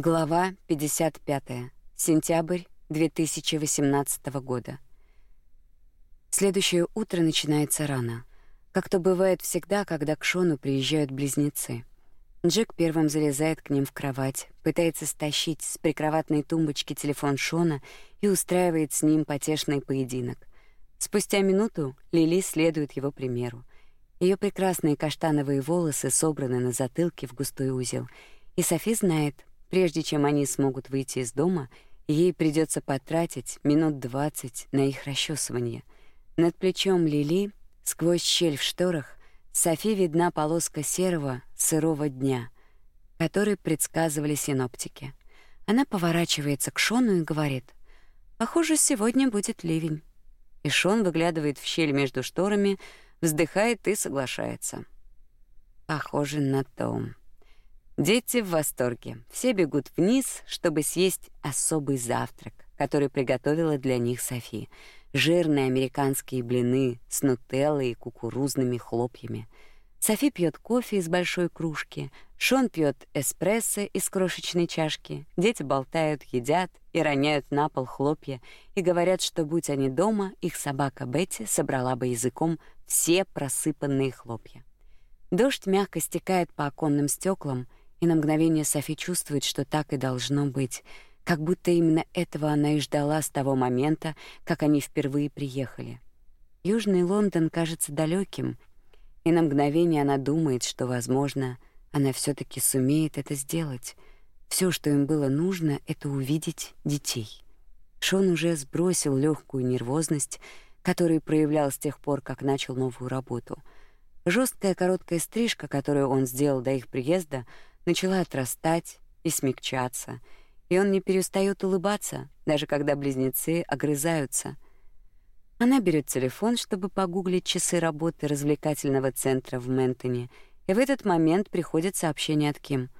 Глава 55. Сентябрь 2018 года. Следующее утро начинается рано. Как то бывает всегда, когда к Шону приезжают близнецы. Джек первым залезает к ним в кровать, пытается стащить с прикроватной тумбочки телефон Шона и устраивает с ним потешный поединок. Спустя минуту Лили следует его примеру. Ее прекрасные каштановые волосы собраны на затылке в густой узел, и Софи знает, Прежде чем они смогут выйти из дома, ей придется потратить минут двадцать на их расчесывание. Над плечом Лили, сквозь щель в шторах, Софи видна полоска серого, сырого дня, который предсказывали синоптики. Она поворачивается к Шону и говорит: "Похоже, сегодня будет ливень". И Шон выглядывает в щель между шторами, вздыхает и соглашается. Похоже на то. Дети в восторге. Все бегут вниз, чтобы съесть особый завтрак, который приготовила для них Софи. Жирные американские блины с нутеллой и кукурузными хлопьями. Софи пьет кофе из большой кружки, Шон пьет эспрессо из крошечной чашки. Дети болтают, едят и роняют на пол хлопья и говорят, что будь они дома, их собака Бетти собрала бы языком все просыпанные хлопья. Дождь мягко стекает по оконным стеклам, и на мгновение Софи чувствует, что так и должно быть, как будто именно этого она и ждала с того момента, как они впервые приехали. Южный Лондон кажется далеким, и на мгновение она думает, что, возможно, она все таки сумеет это сделать. Все, что им было нужно, это увидеть детей. Шон уже сбросил легкую нервозность, которую проявлял с тех пор, как начал новую работу. Жесткая короткая стрижка, которую он сделал до их приезда, начала отрастать и смягчаться, и он не перестает улыбаться, даже когда близнецы огрызаются. Она берет телефон, чтобы погуглить часы работы развлекательного центра в Ментоне, и в этот момент приходит сообщение от Ким.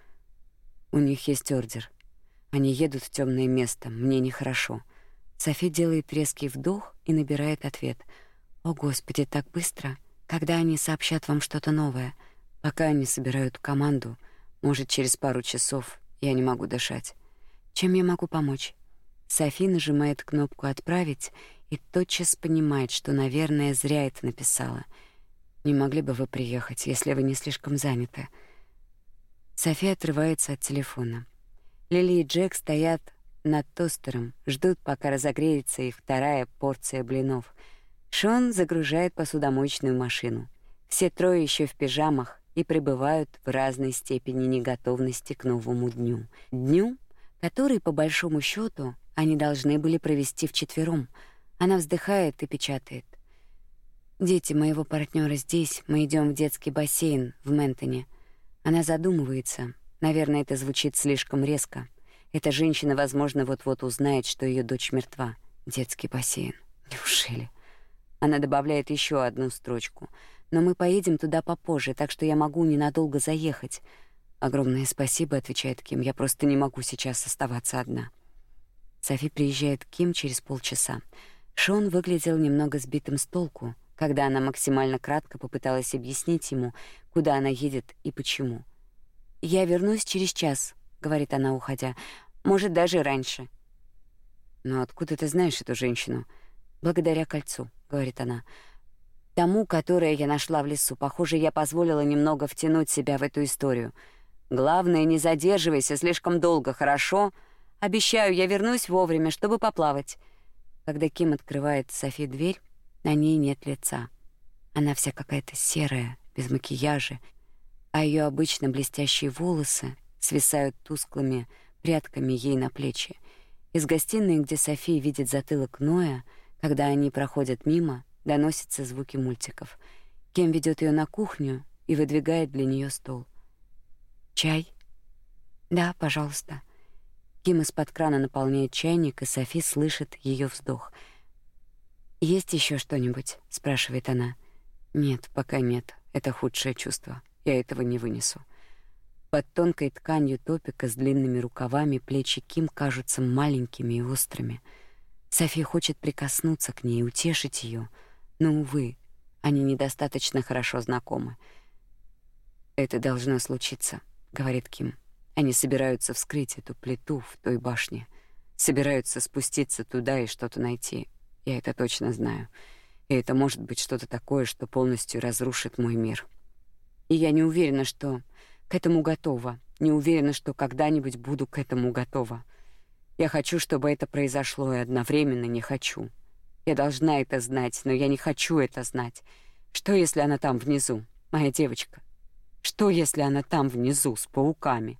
У них есть ордер. Они едут в темное место. Мне нехорошо. Софи делает резкий вдох и набирает ответ. О, господи, так быстро. Когда они сообщат вам что-то новое? Пока они собирают команду, может, через пару часов я не могу дышать. Чем я могу помочь? Софи нажимает кнопку «Отправить» и тотчас понимает, что, наверное, зря это написала. «Не могли бы вы приехать, если вы не слишком заняты?» София отрывается от телефона. Лили и Джек стоят над тостером, ждут, пока разогреется их вторая порция блинов. Шон загружает посудомоечную машину. Все трое еще в пижамах, и пребывают в разной степени неготовности к новому дню. Дню, который, по большому счету, они должны были провести вчетвером. Она вздыхает и печатает. «Дети моего партнера здесь, мы идем в детский бассейн в Ментоне». Она задумывается. Наверное, это звучит слишком резко. Эта женщина, возможно, вот-вот узнает, что ее дочь мертва. Детский бассейн. Неужели? Она добавляет еще одну строчку — но мы поедем туда попозже, так что я могу ненадолго заехать. Огромное спасибо, отвечает Ким. Я просто не могу сейчас оставаться одна. Софи приезжает к Ким через полчаса. Шон выглядел немного сбитым с толку, когда она максимально кратко попыталась объяснить ему, куда она едет и почему. "Я вернусь через час", говорит она, уходя. "Может, даже раньше". "Но откуда ты знаешь эту женщину?" "Благодаря кольцу", говорит она тому, которое я нашла в лесу. Похоже, я позволила немного втянуть себя в эту историю. Главное, не задерживайся слишком долго, хорошо? Обещаю, я вернусь вовремя, чтобы поплавать. Когда Ким открывает Софи дверь, на ней нет лица. Она вся какая-то серая, без макияжа, а ее обычно блестящие волосы свисают тусклыми прядками ей на плечи. Из гостиной, где София видит затылок Ноя, когда они проходят мимо, доносятся звуки мультиков. Кем ведет ее на кухню и выдвигает для нее стол. Чай? Да, пожалуйста. Ким из-под крана наполняет чайник, и Софи слышит ее вздох. Есть еще что-нибудь? спрашивает она. Нет, пока нет. Это худшее чувство. Я этого не вынесу. Под тонкой тканью топика с длинными рукавами плечи Ким кажутся маленькими и острыми. София хочет прикоснуться к ней, утешить ее, но, увы, они недостаточно хорошо знакомы. «Это должно случиться», — говорит Ким. Они собираются вскрыть эту плиту в той башне, собираются спуститься туда и что-то найти. Я это точно знаю. И это может быть что-то такое, что полностью разрушит мой мир. И я не уверена, что к этому готова. Не уверена, что когда-нибудь буду к этому готова. Я хочу, чтобы это произошло, и одновременно не хочу. Я должна это знать, но я не хочу это знать. Что, если она там внизу, моя девочка? Что, если она там внизу с пауками?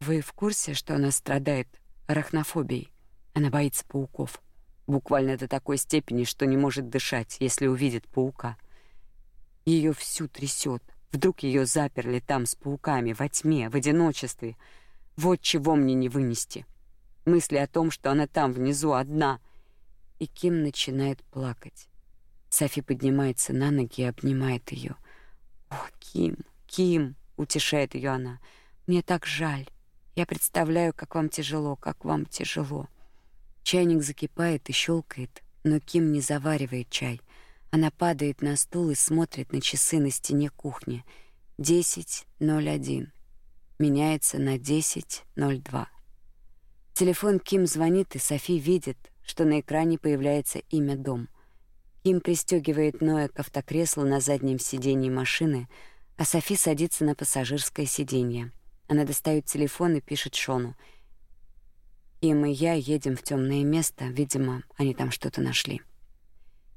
Вы в курсе, что она страдает арахнофобией? Она боится пауков. Буквально до такой степени, что не может дышать, если увидит паука. Ее всю трясет. Вдруг ее заперли там с пауками во тьме, в одиночестве. Вот чего мне не вынести. Мысли о том, что она там внизу одна. И Ким начинает плакать. Софи поднимается на ноги и обнимает ее. "О, Ким, Ким", утешает ее она. "Мне так жаль. Я представляю, как вам тяжело, как вам тяжело". Чайник закипает и щелкает, но Ким не заваривает чай. Она падает на стул и смотрит на часы на стене кухни. 10:01. Меняется на 10:02. Телефон Ким звонит, и Софи видит, что на экране появляется имя дом. Ким пристегивает Ноя к автокреслу на заднем сиденье машины, а Софи садится на пассажирское сиденье. Она достает телефон и пишет Шону. Ким и я едем в темное место, видимо, они там что-то нашли.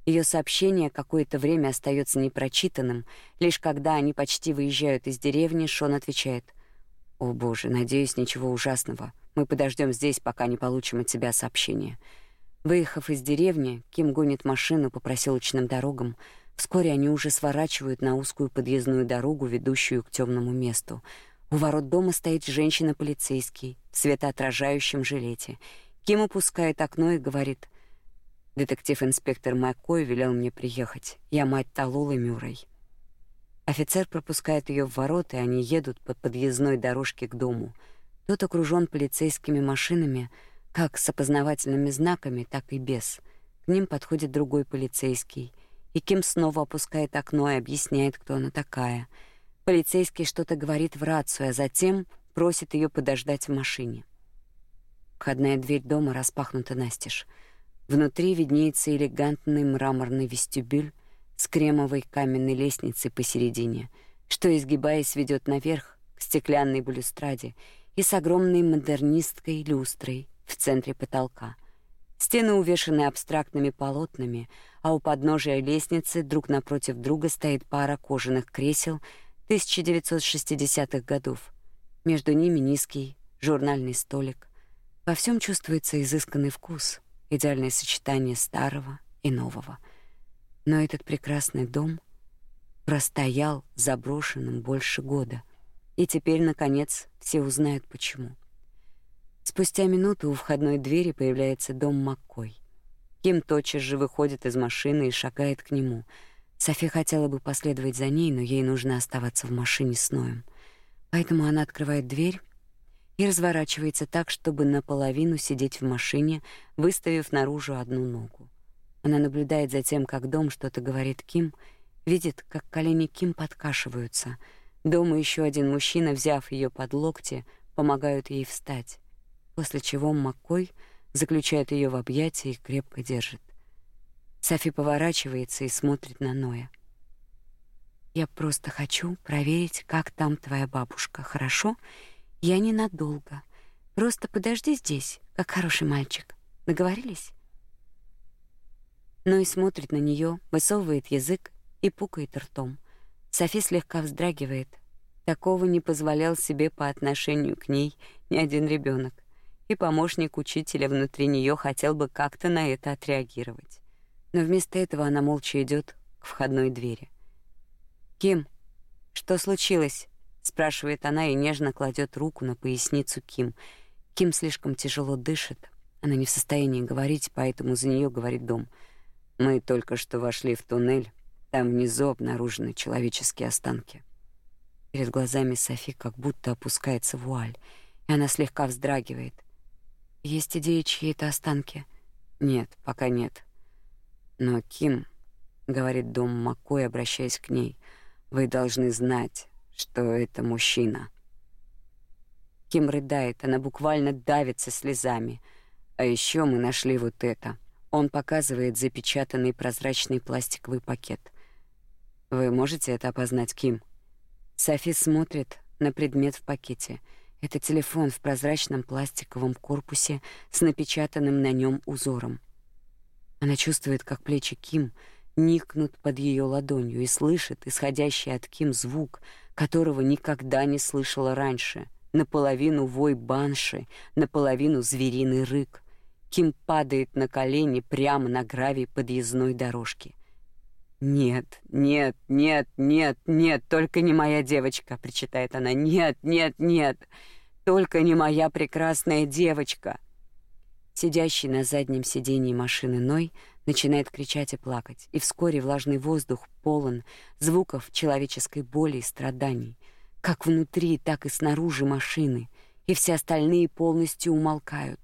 Ее сообщение какое-то время остается непрочитанным, лишь когда они почти выезжают из деревни, Шон отвечает: "О, боже, надеюсь, ничего ужасного. Мы подождем здесь, пока не получим от тебя сообщение". Выехав из деревни, Ким гонит машину по проселочным дорогам. Вскоре они уже сворачивают на узкую подъездную дорогу, ведущую к темному месту. У ворот дома стоит женщина-полицейский в светоотражающем жилете. Ким опускает окно и говорит: "Детектив-инспектор Маккой велел мне приехать. Я мать Талулы Мюррей". Офицер пропускает ее в ворота, и они едут по подъездной дорожке к дому. Тот окружен полицейскими машинами как с опознавательными знаками, так и без. К ним подходит другой полицейский, и Ким снова опускает окно и объясняет, кто она такая. Полицейский что-то говорит в рацию, а затем просит ее подождать в машине. Входная дверь дома распахнута настежь. Внутри виднеется элегантный мраморный вестибюль с кремовой каменной лестницей посередине, что, изгибаясь, ведет наверх к стеклянной балюстраде и с огромной модернистской люстрой, в центре потолка. Стены увешаны абстрактными полотнами, а у подножия лестницы друг напротив друга стоит пара кожаных кресел 1960-х годов. Между ними низкий журнальный столик. Во всем чувствуется изысканный вкус, идеальное сочетание старого и нового. Но этот прекрасный дом простоял заброшенным больше года, и теперь наконец все узнают почему. Спустя минуту у входной двери появляется дом Маккой. Ким тотчас же выходит из машины и шагает к нему. Софи хотела бы последовать за ней, но ей нужно оставаться в машине с Ноем. Поэтому она открывает дверь и разворачивается так, чтобы наполовину сидеть в машине, выставив наружу одну ногу. Она наблюдает за тем, как дом что-то говорит Ким, видит, как колени Ким подкашиваются. Дома еще один мужчина, взяв ее под локти, помогают ей встать после чего Маккой заключает ее в объятия и крепко держит. Софи поворачивается и смотрит на Ноя. Я просто хочу проверить, как там твоя бабушка, хорошо? Я ненадолго. Просто подожди здесь, как хороший мальчик. Договорились? Ной смотрит на нее, высовывает язык и пукает ртом. Софи слегка вздрагивает. Такого не позволял себе по отношению к ней ни один ребенок и помощник учителя внутри нее хотел бы как-то на это отреагировать. Но вместо этого она молча идет к входной двери. «Ким, что случилось?» — спрашивает она и нежно кладет руку на поясницу Ким. Ким слишком тяжело дышит. Она не в состоянии говорить, поэтому за нее говорит дом. «Мы только что вошли в туннель. Там внизу обнаружены человеческие останки». Перед глазами Софи как будто опускается вуаль, и она слегка вздрагивает — есть идеи, чьи это останки? Нет, пока нет. Но Ким, говорит Дом Маккой, обращаясь к ней, вы должны знать, что это мужчина. Ким рыдает, она буквально давится слезами. А еще мы нашли вот это. Он показывает запечатанный прозрачный пластиковый пакет. Вы можете это опознать, Ким? Софи смотрит на предмет в пакете. Это телефон в прозрачном пластиковом корпусе с напечатанным на нем узором. Она чувствует, как плечи Ким никнут под ее ладонью и слышит исходящий от Ким звук, которого никогда не слышала раньше. Наполовину вой банши, наполовину звериный рык. Ким падает на колени прямо на гравий подъездной дорожки. «Нет, нет, нет, нет, нет, только не моя девочка!» — причитает она. «Нет, нет, нет, только не моя прекрасная девочка!» Сидящий на заднем сиденье машины Ной начинает кричать и плакать, и вскоре влажный воздух полон звуков человеческой боли и страданий, как внутри, так и снаружи машины, и все остальные полностью умолкают.